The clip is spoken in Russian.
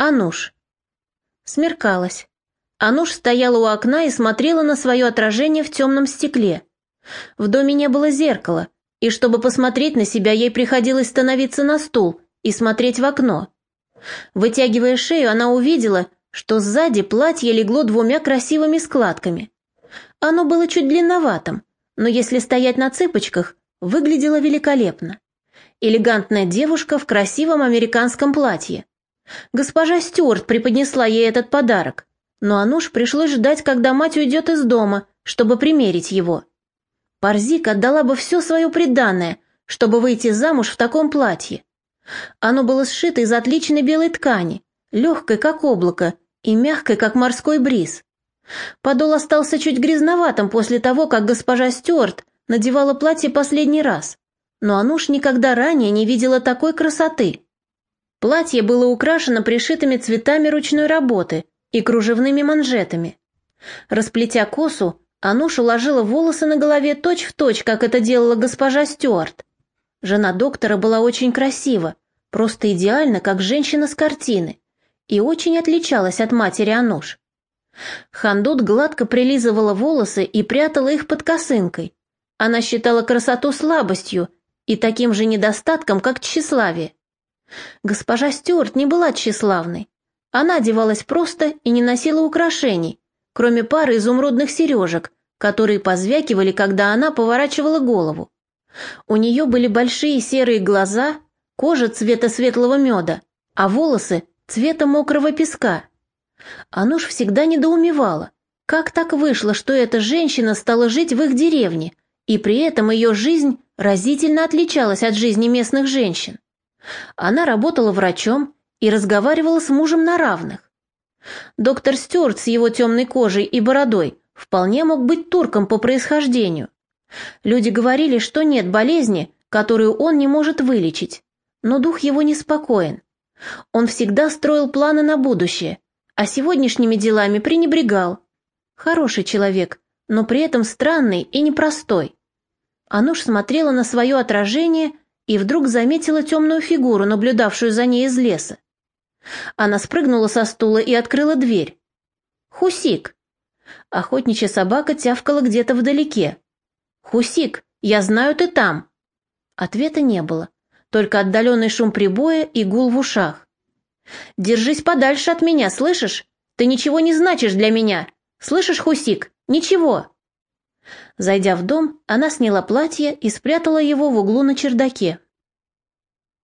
Ануш. Смеркалось. Ануш стояла у окна и смотрела на свое отражение в темном стекле. В доме не было зеркала, и чтобы посмотреть на себя, ей приходилось становиться на стул и смотреть в окно. Вытягивая шею, она увидела, что сзади платье легло двумя красивыми складками. Оно было чуть длинноватым, но если стоять на цыпочках, выглядело великолепно. Элегантная девушка в красивом американском платье. Госпожа Стюарт преподнесла ей этот подарок, но Ануш пришлось ждать, когда мать уйдет из дома, чтобы примерить его. Парзик отдала бы все свое преданное, чтобы выйти замуж в таком платье. Оно было сшито из отличной белой ткани, легкой, как облако, и мягкой, как морской бриз. Подол остался чуть грязноватым после того, как госпожа Стюарт надевала платье последний раз, но Ануш никогда ранее не видела такой красоты. Платье было украшено пришитыми цветами ручной работы и кружевными манжетами. Расплетя косу, Ануш уложила волосы на голове точь-в-точь, точь, как это делала госпожа Стюарт. Жена доктора была очень красива, просто идеально, как женщина с картины, и очень отличалась от матери Ануш. Хандут гладко прилизывала волосы и прятала их под косынкой. Она считала красоту слабостью и таким же недостатком, как тщеславие. Госпожа Стюарт не была тщеславной. Она одевалась просто и не носила украшений, кроме пары изумрудных сережек, которые позвякивали, когда она поворачивала голову. У нее были большие серые глаза, кожа цвета светлого меда, а волосы цвета мокрого песка. Ануш всегда недоумевала, как так вышло, что эта женщина стала жить в их деревне, и при этом ее жизнь разительно отличалась от жизни местных женщин. Она работала врачом и разговаривала с мужем на равных. Доктор Стюарт с его темной кожей и бородой вполне мог быть турком по происхождению. Люди говорили, что нет болезни, которую он не может вылечить, но дух его неспокоен. Он всегда строил планы на будущее, а сегодняшними делами пренебрегал. Хороший человек, но при этом странный и непростой. Ануш смотрела на свое отражение и вдруг заметила темную фигуру, наблюдавшую за ней из леса. Она спрыгнула со стула и открыла дверь. «Хусик!» Охотничья собака тявкала где-то вдалеке. «Хусик, я знаю, ты там!» Ответа не было, только отдаленный шум прибоя и гул в ушах. «Держись подальше от меня, слышишь? Ты ничего не значишь для меня! Слышишь, Хусик? Ничего!» Зайдя в дом, она сняла платье и спрятала его в углу на чердаке.